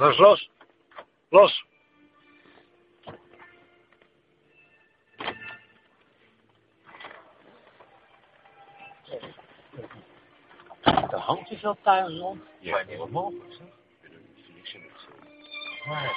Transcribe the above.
Los, los. Los. Er hangt dus wel tuin rond. Ja, niet wat mogelijk, zeg. Maar,